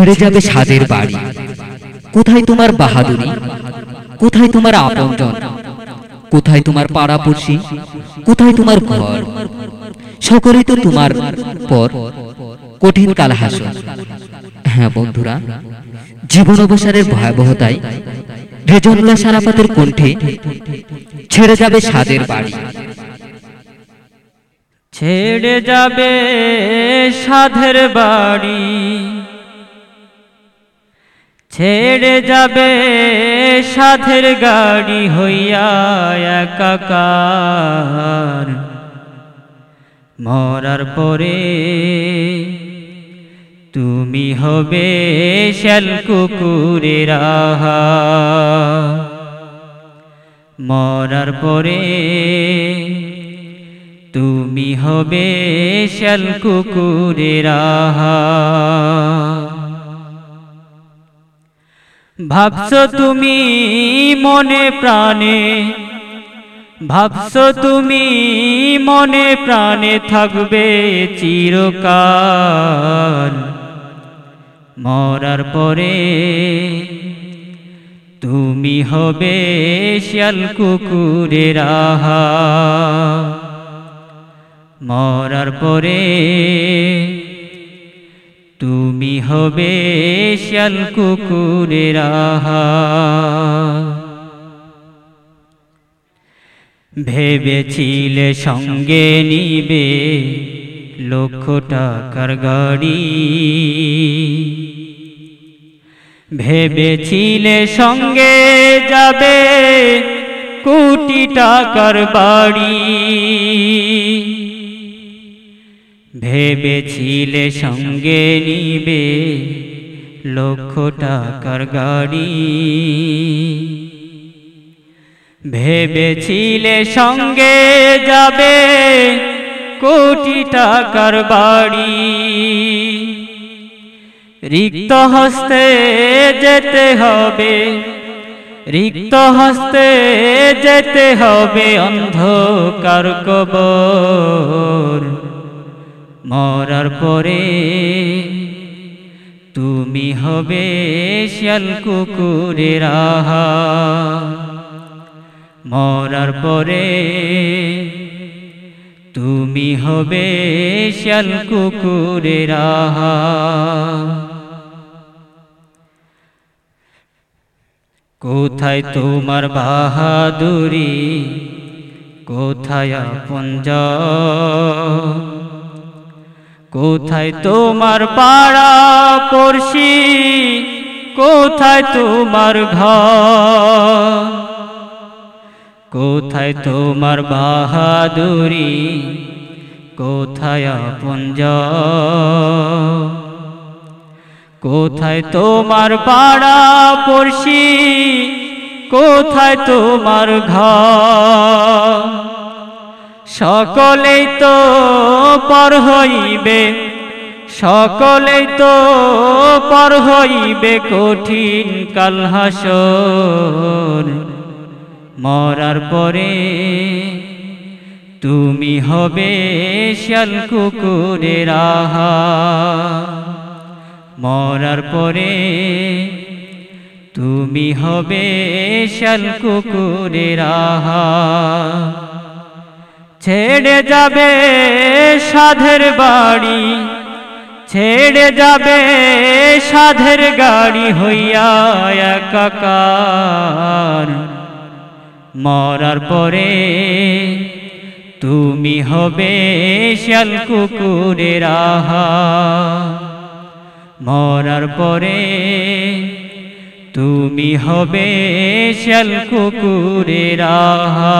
ছেড়ে যাবে সাদের বাড়ি। কোথায় তোমার বাহাদুরি? কোথায় তোমার আপনজন? কোথায় তোমার পাড়াপড়শি? কোথায় তোমার ঘর? সকলেই তো তোমার পর কঠিন কাল হাসন হ্যাঁ বন্ধুরা, জীবন অবসরের ভয়াবহতায় রেজনুল্লাহ সারাপাতের কণ্ঠে ছেড়ে যাবে সাদের বাড়ি। ছেড়ে যাবে সাধের বাড়ি। ছেড়ে যাবে, সাধের গাড়ি হইয়া একাকার। মরার পরে তুমি হবে শ্যাল কুকুরের মরার পরে তুমি হবে শ্যাল কুকুরের আহা ভাবছ তুমি মনে প্রাণে, ভাবছ তুমি মনে প্রাণে থাকবে চিরকাল। মরার পরে তুমি হবে শ্যাল কুকুরের আহা মরার পরে হবে শ্যাল কুকুরের ভেবেছিলে সঙ্গে নিবে লক্ষ টাকার গাড়ি। ভেবেছিলে সঙ্গে যাবে কোটি টাকার বাড়ি। ভেবেছিলে সঙ্গে নিবে লক্ষ টাকার গাড়ি? ভেবেছিলে সঙ্গে যাবে কোটি টাকার বাড়ি? রিক্ত হস্তে যেতে হবে, রিক্ত হস্তে যেতে হবে অন্ধকার কবর। মরার পরে তুমি হবে শ্যাল কুকুরের আহা মরার পরে তুমি হবে শ্যাল কুকুরের আহা কোথায় তোমার বাহাদুরি? কোথায় আপনজ কোথায় তোমার পাড়া পড়শি? কোথায় তোমার ঘর? কোথায় তোমার বাহাদুরি? কোথায় আপনজ কোথায় তোমার পাড়া পড়শি? কোথায় তোমার ঘর? সকলেই তো পর হইবে, সকলেই তো পর হইবে কঠিন কাল হাসর। মরার পরে তুমি হবে শ্যাল কুকুরের আহা মরার পরে তুমি হবে শ্যাল কুকুরের আহা ছেড়ে যাবে সাধের বাড়ি, ছেড়ে যাবে সাধের গাড়ি হইয়া একাকার। মরার পরে তুমি হবে শ্যাল কুকুরের আহা মরার পরে তুমি হবে শ্যাল কুকুরের আহা